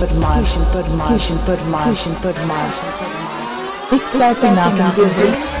but Martian, but Martian, but Martian, but Martian. Fix that thing out and give it. rinse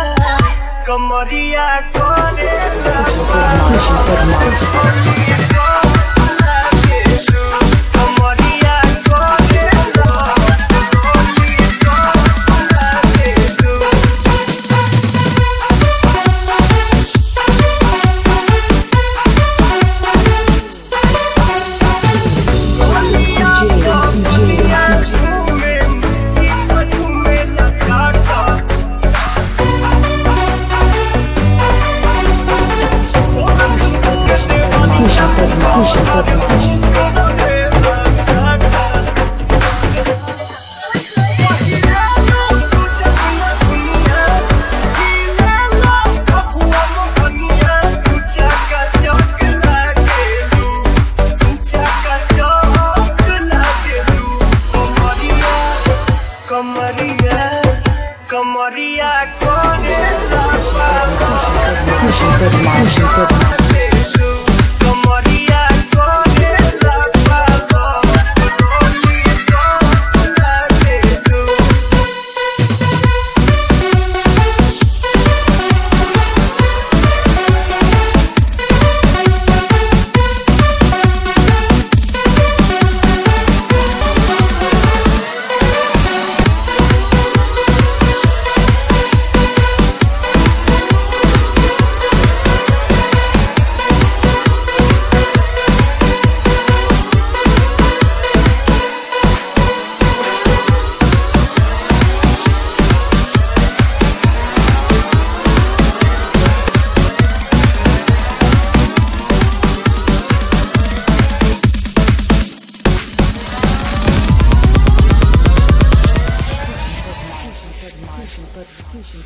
comoría con el agua. Mission प्रबंधन कमरिया कमरिया कोने लापा खुशी कर खुशी कर खुशी कर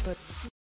but, but.